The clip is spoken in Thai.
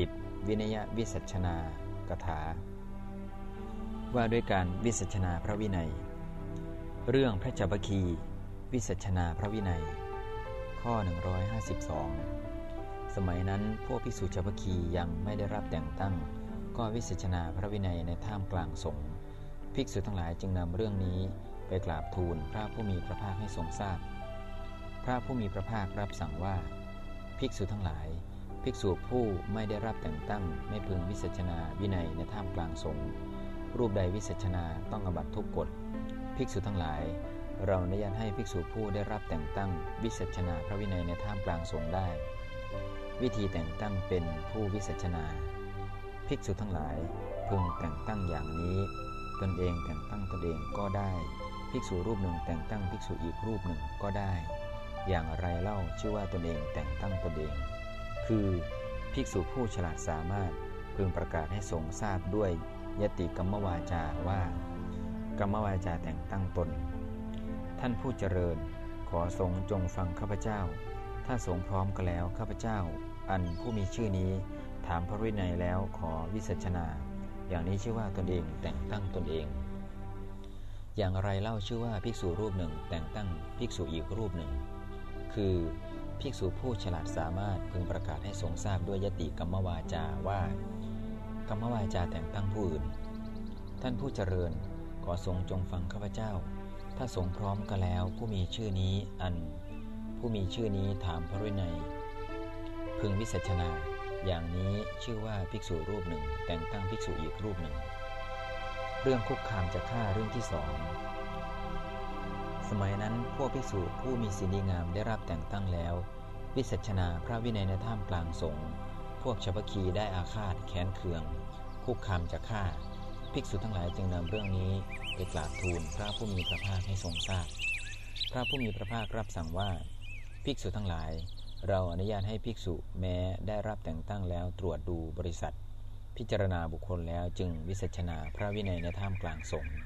80 วินยวิสัชนากถา ว่าด้วยการวิสัชนาพระวินัย เรื่องพระจับคี วิสัชนาพระวินัย ข้อ 152 สมัยนั้นพวกภิกษุจับคียังไม่ได้รับแต่งตั้ง ก็วิสัชนาพระวินัยในท่ามกลางสงฆ์ภิกษุทั้งหลายจึงนำเรื่องนี้ไปกราบทูลพระผู้มีพระภาคให้ทรงทราบพพระผู้มีพระภาครับสั่งว่า ภิกษุทั้งหลาย ภิกษุผู้ไม่ได้รับแต่งตั้งไม่พึงวิสัชนาวินัยในท่ามกลางสงฆ์รูปใดวิสัชนาต้องอบัตทุกกฎ ภิกษุทั้งหลาย เราอนุญาตให้ภิกษุผู้ได้รับแต่งตั้ง วิสัชนาพระวินัยในท่ามกลางสงฆ์ได้ วิธีแต่งตั้งเป็นผู้วิสัชนา ภิกษุทั้งหลายพึงแต่งตั้งอย่างนี้ตนเองแต่งตั้งตนเองก็ได้ ภิกษุรูปหนึ่งแต่งตั้งภิกษุอีกรูปหนึ่งก็ได้ อย่างไรเล่าชื่อว่าตนเองแต่งตั้งตนเอง คือภิกษุผู้ฉลาดสามารถพึงประกาศให้สงทราบด้วยยติกรรมวาจาว่ากรรมวาจาแต่งตั้งตน ท่านผู้เจริญขอสงจงฟังข้าพเจ้า ถ้าสงพร้อมกันแล้วข้าพเจ้า อันผู้มีชื่อนี้ถามพระวินัยแล้วขอวิสัชนา อย่างนี้ชื่อว่าตนเองแต่งตั้งตนเอง อย่างไรเล่าชื่อว่าภิกษุรูปหนึ่งแต่งตั้งภิกษุอีกรูปหนึ่ง คือ ภิกษุผู้ฉลาดสามารถพึงประกาศให้สงทราบด้วยยติกรรมวาจาว่ากรรมวาจาแต่งตั้งผู้อื่น ท่านผู้เจริญขอทรงจงฟังข้าพเจ้า ถ้าสงพร้อมกันแล้วผู้มีชื่อนี้อัน ผู้มีชื่อนี้ถามพระวินัยพึงวิสัชนาอย่างนี้ชื่อว่าภิกษุรูปหนึ่ง แต่งตั้งภิกษุอีกรูปหนึ่ง เรื่องคุกคามจะฆ่าเรื่องที่สอง สมัยนั้นพวกภิกษุผู้มีศีลดีงามได้รับแต่งตั้งแล้ว วิสัชนาพระวินัยในท่ามกลางสงฆ์พวกชาวพคีได้อาฆาตแค้นเคือง คุกคามจะฆ่า ภิกษุทั้งหลายจึงนำเรื่องนี้ไปกราบทูลพระผู้มีพระภาคให้ทรงทราบ พระผู้มีพระภาครับสั่งว่า ภิกษุทั้งหลาย เราอนุญาตให้ภิกษุแม้ได้รับแต่งตั้งแล้วตรวจดูบริษัท พิจารณาบุคคลแล้วจึงวิสัชนาพระวินัยในท่ามกลางสงฆ์